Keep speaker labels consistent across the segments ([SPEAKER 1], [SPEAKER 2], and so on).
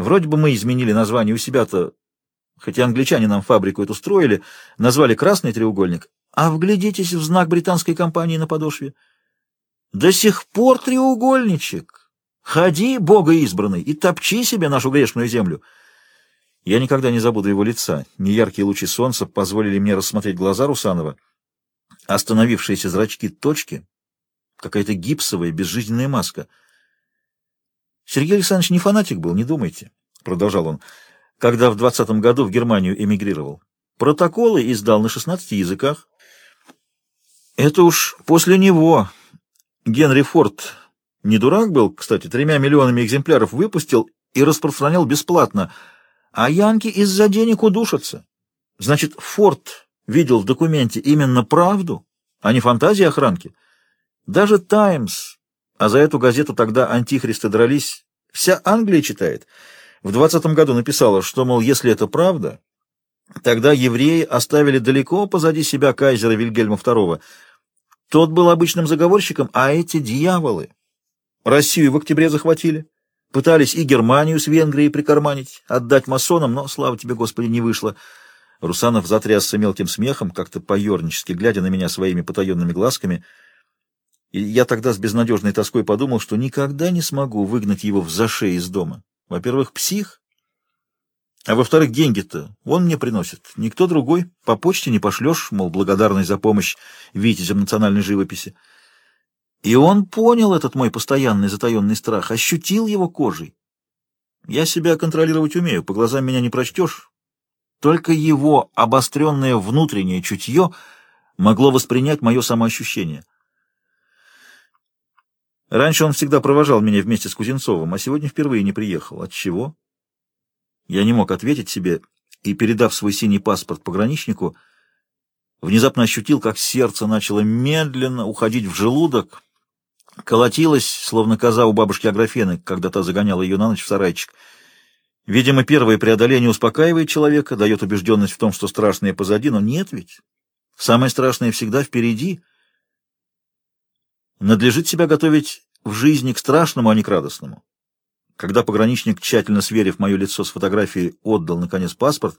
[SPEAKER 1] Вроде бы мы изменили название у себя-то, хотя англичане нам фабрику эту строили, назвали «Красный треугольник», а вглядитесь в знак британской компании на подошве. До сих пор треугольничек. Ходи, Бога избранный, и топчи себе нашу грешную землю. Я никогда не забуду его лица. Неяркие лучи солнца позволили мне рассмотреть глаза Русанова. Остановившиеся зрачки точки, какая-то гипсовая, безжизненная маска. Сергей Александрович не фанатик был, не думайте, — продолжал он, — когда в двадцатом году в Германию эмигрировал. Протоколы издал на 16 языках. Это уж после него Генри Форд не дурак был, кстати, тремя миллионами экземпляров выпустил и распространял бесплатно, а янки из-за денег удушатся. Значит, Форд видел в документе именно правду, а не фантазии охранки. Даже «Таймс», а за эту газету тогда антихристы дрались, вся Англия читает. В двадцатом году написала, что, мол, если это правда, тогда евреи оставили далеко позади себя кайзера Вильгельма II, тот был обычным заговорщиком, а эти дьяволы. Россию в октябре захватили. Пытались и Германию с Венгрией прикарманить, отдать масонам, но, слава тебе, Господи, не вышло. Русанов затрясся мелким смехом, как-то поернически, глядя на меня своими потаенными глазками. И я тогда с безнадежной тоской подумал, что никогда не смогу выгнать его в заше из дома. Во-первых, псих, а во-вторых, деньги-то он мне приносит. Никто другой. По почте не пошлешь, мол, благодарный за помощь витязям национальной живописи. И он понял этот мой постоянный затаенный страх, ощутил его кожей. Я себя контролировать умею, по глазам меня не прочтешь. Только его обостренное внутреннее чутье могло воспринять мое самоощущение. Раньше он всегда провожал меня вместе с Кузнецовым, а сегодня впервые не приехал. От чего? Я не мог ответить себе и, передав свой синий паспорт пограничнику, внезапно ощутил, как сердце начало медленно уходить в желудок, колотилось, словно коза у бабушки Аграфены, когда та загоняла ее на ночь в сарайчик. Видимо, первое преодоление успокаивает человека, дает убежденность в том, что страшное позади, но нет ведь. Самое страшное всегда впереди. Надлежит себя готовить в жизни к страшному, а не к радостному. Когда пограничник, тщательно сверив мое лицо с фотографией, отдал, наконец, паспорт,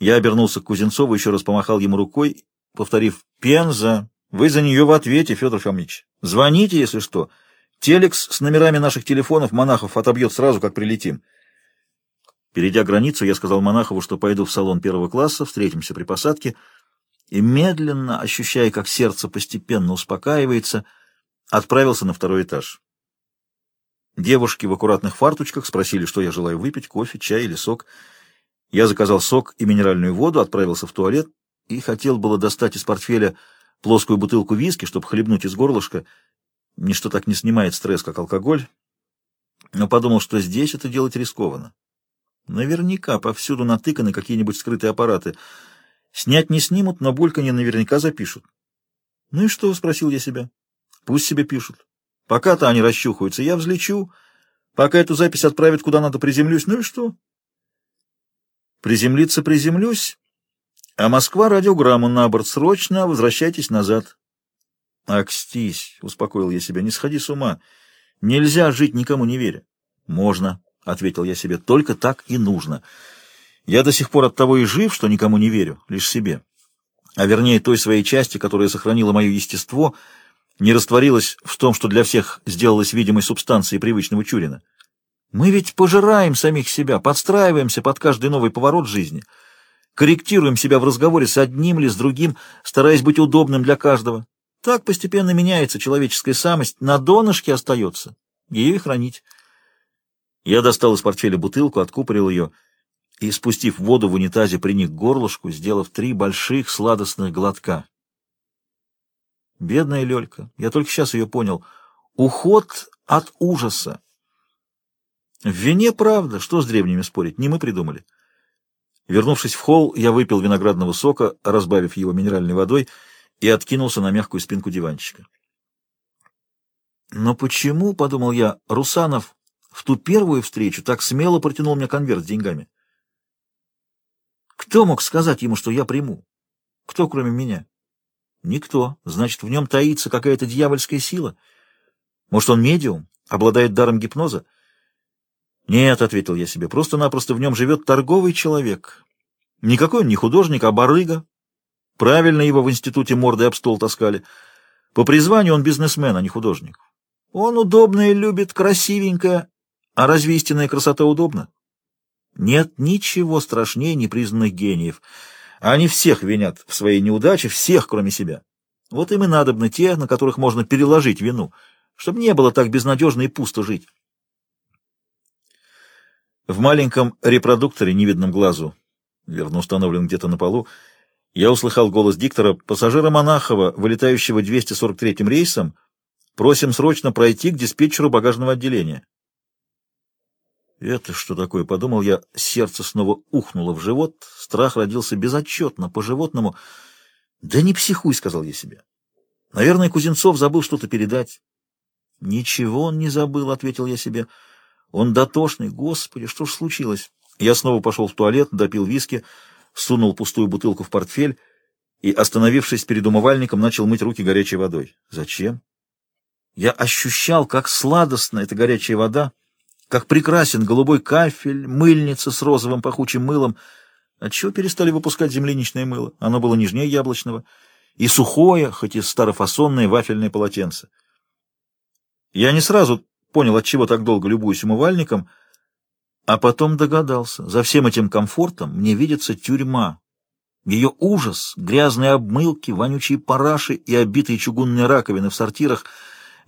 [SPEAKER 1] я обернулся к Кузенцову, еще раз помахал ему рукой, повторив «Пенза, вы за нее в ответе, Федор Фомич. Звоните, если что. Телекс с номерами наших телефонов монахов отобьет сразу, как прилетим». Перейдя границу, я сказал Монахову, что пойду в салон первого класса, встретимся при посадке, и медленно, ощущая, как сердце постепенно успокаивается, отправился на второй этаж. Девушки в аккуратных фарточках спросили, что я желаю выпить, кофе, чай или сок. Я заказал сок и минеральную воду, отправился в туалет и хотел было достать из портфеля плоскую бутылку виски, чтобы хлебнуть из горлышка. Ничто так не снимает стресс, как алкоголь. Но подумал, что здесь это делать рискованно. Наверняка повсюду натыканы какие-нибудь скрытые аппараты. Снять не снимут, но бульканье наверняка запишут. «Ну и что?» — спросил я себя. «Пусть себе пишут. Пока-то они расчухаются, я взлечу. Пока эту запись отправят куда надо, приземлюсь. Ну и что? Приземлиться приземлюсь, а Москва радиограмму на борт. Срочно возвращайтесь назад. Акстись, успокоил я себя, не сходи с ума. Нельзя жить никому не веря. Можно, ответил я себе, только так и нужно. Я до сих пор от того и жив, что никому не верю, лишь себе. А вернее той своей части, которая сохранила мое естество — не растворилась в том, что для всех сделалась видимой субстанцией привычного Чурина. Мы ведь пожираем самих себя, подстраиваемся под каждый новый поворот жизни, корректируем себя в разговоре с одним или с другим, стараясь быть удобным для каждого. Так постепенно меняется человеческая самость, на донышке остается, ее и хранить. Я достал из портфеля бутылку, откупорил ее и, спустив воду в унитазе, приник к горлышку, сделав три больших сладостных глотка. Бедная Лёлька, я только сейчас ее понял. Уход от ужаса. В вине правда, что с древними спорить, не мы придумали. Вернувшись в холл, я выпил виноградного сока, разбавив его минеральной водой, и откинулся на мягкую спинку диванчика. Но почему, — подумал я, — Русанов в ту первую встречу так смело протянул мне конверт с деньгами? Кто мог сказать ему, что я приму? Кто, кроме меня? Никто. Значит, в нем таится какая-то дьявольская сила. Может, он медиум, обладает даром гипноза? Нет, — ответил я себе, — просто-напросто в нем живет торговый человек. Никакой он не художник, а барыга. Правильно его в институте морды об стол таскали. По призванию он бизнесмен, а не художник. Он удобное любит, красивенькое. А разве истинная красота удобна? Нет ничего страшнее непризнанных гениев. Они всех винят в своей неудаче, всех, кроме себя. Вот им и надобны те, на которых можно переложить вину, чтобы не было так безнадежно и пусто жить. В маленьком репродукторе, невидном глазу, верно установлен где-то на полу, я услыхал голос диктора пассажира Монахова, вылетающего 243-м рейсом, просим срочно пройти к диспетчеру багажного отделения. Это что такое? Подумал я, сердце снова ухнуло в живот, страх родился безотчетно, по-животному. Да не психуй, сказал я себе. Наверное, Кузнецов забыл что-то передать. Ничего он не забыл, ответил я себе. Он дотошный, господи, что ж случилось? Я снова пошел в туалет, допил виски, сунул пустую бутылку в портфель и, остановившись перед умывальником, начал мыть руки горячей водой. Зачем? Я ощущал, как сладостна эта горячая вода, как прекрасен голубой кафель, мыльница с розовым пахучим мылом. Отчего перестали выпускать земляничное мыло? Оно было нежнее яблочного. И сухое, хоть и старофасонное, вафельное полотенце. Я не сразу понял, отчего так долго любуюсь умывальником, а потом догадался. За всем этим комфортом мне видится тюрьма. Ее ужас, грязные обмылки, вонючие параши и обитые чугунные раковины в сортирах —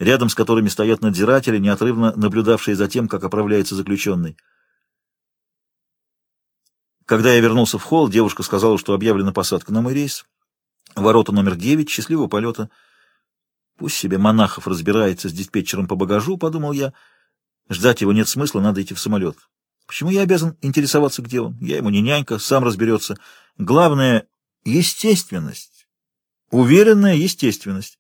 [SPEAKER 1] рядом с которыми стоят надзиратели, неотрывно наблюдавшие за тем, как оправляется заключенный. Когда я вернулся в холл, девушка сказала, что объявлена посадка на мой рейс. Ворота номер девять, счастливого полета. Пусть себе Монахов разбирается с диспетчером по багажу, подумал я. Ждать его нет смысла, надо идти в самолет. Почему я обязан интересоваться, где он? Я ему не нянька, сам разберется. Главное — естественность. Уверенная естественность.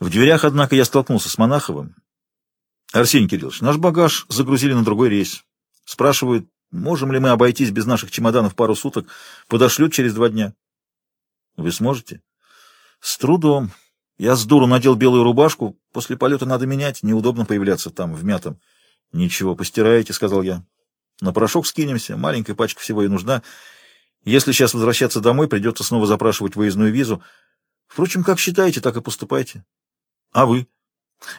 [SPEAKER 1] В дверях, однако, я столкнулся с Монаховым. Арсений Кириллович, наш багаж загрузили на другой рейс. Спрашивают, можем ли мы обойтись без наших чемоданов пару суток, подошлют через два дня. Вы сможете? С трудом. Я с дуру надел белую рубашку, после полета надо менять, неудобно появляться там, в мятом. Ничего, постираете, сказал я. На порошок скинемся, маленькая пачка всего и нужна. Если сейчас возвращаться домой, придется снова запрашивать выездную визу. Впрочем, как считаете, так и поступайте. А вы?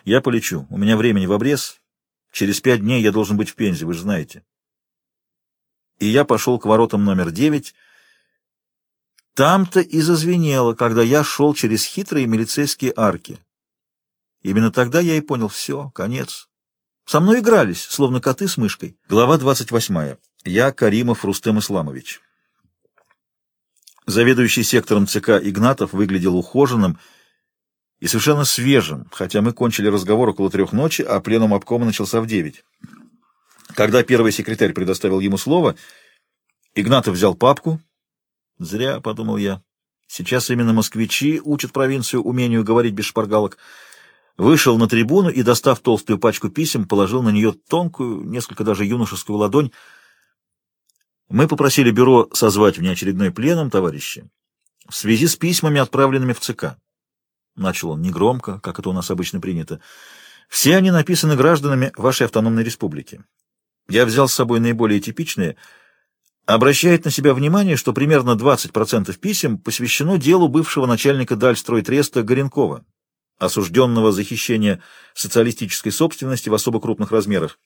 [SPEAKER 1] Я полечу. У меня времени в обрез. Через пять дней я должен быть в Пензе, вы же знаете. И я пошел к воротам номер девять. Там-то и зазвенело, когда я шел через хитрые милицейские арки. Именно тогда я и понял, все, конец. Со мной игрались, словно коты с мышкой. Глава двадцать восьмая. Я Каримов Рустем Исламович. Заведующий сектором ЦК Игнатов выглядел ухоженным и совершенно свежим, хотя мы кончили разговор около трех ночи, а пленум обкома начался в девять. Когда первый секретарь предоставил ему слово, Игнатов взял папку. «Зря», — подумал я, — «сейчас именно москвичи учат провинцию умению говорить без шпаргалок». Вышел на трибуну и, достав толстую пачку писем, положил на нее тонкую, несколько даже юношескую ладонь. Мы попросили бюро созвать внеочередной пленум, товарищи, в связи с письмами, отправленными в ЦК. Начал он негромко, как это у нас обычно принято. Все они написаны гражданами вашей автономной республики. Я взял с собой наиболее типичные. Обращает на себя внимание, что примерно 20% писем посвящено делу бывшего начальника Дальстройтреста Горенкова, осужденного за хищение социалистической собственности в особо крупных размерах.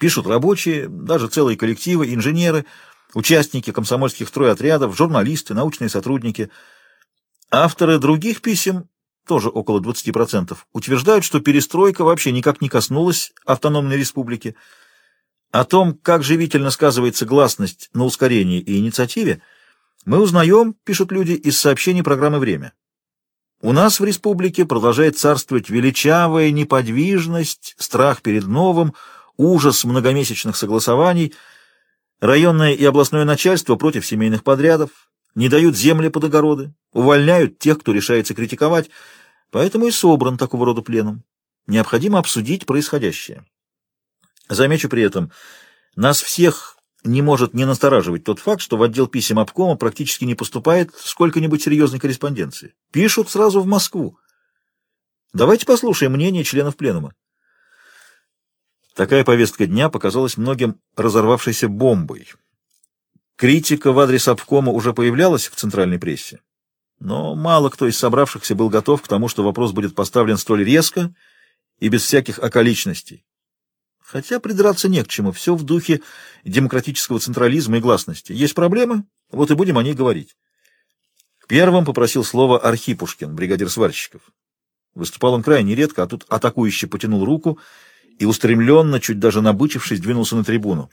[SPEAKER 1] Пишут рабочие, даже целые коллективы, инженеры, участники комсомольских стройотрядов, журналисты, научные сотрудники. Авторы других писем тоже около 20%, утверждают, что перестройка вообще никак не коснулась автономной республики. О том, как живительно сказывается гласность на ускорении и инициативе, мы узнаем, пишут люди, из сообщений программы «Время». У нас в республике продолжает царствовать величавая неподвижность, страх перед новым, ужас многомесячных согласований, районное и областное начальство против семейных подрядов, не дают земли под огороды, увольняют тех, кто решается критиковать, поэтому и собран такого рода пленум. Необходимо обсудить происходящее. Замечу при этом, нас всех не может не настораживать тот факт, что в отдел писем обкома практически не поступает сколько-нибудь серьезной корреспонденции. Пишут сразу в Москву. Давайте послушаем мнение членов пленума. Такая повестка дня показалась многим разорвавшейся бомбой. Критика в адрес обкома уже появлялась в центральной прессе, но мало кто из собравшихся был готов к тому, что вопрос будет поставлен столь резко и без всяких околичностей. Хотя придраться не к чему, все в духе демократического централизма и гласности. Есть проблемы, вот и будем о ней говорить. Первым попросил слово Архипушкин, бригадир сварщиков. Выступал он крайне редко, а тут атакующий потянул руку и устремленно, чуть даже набычившись, двинулся на трибуну.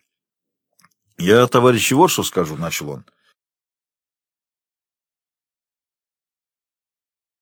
[SPEAKER 1] «Я товарищу вот скажу», — начал он.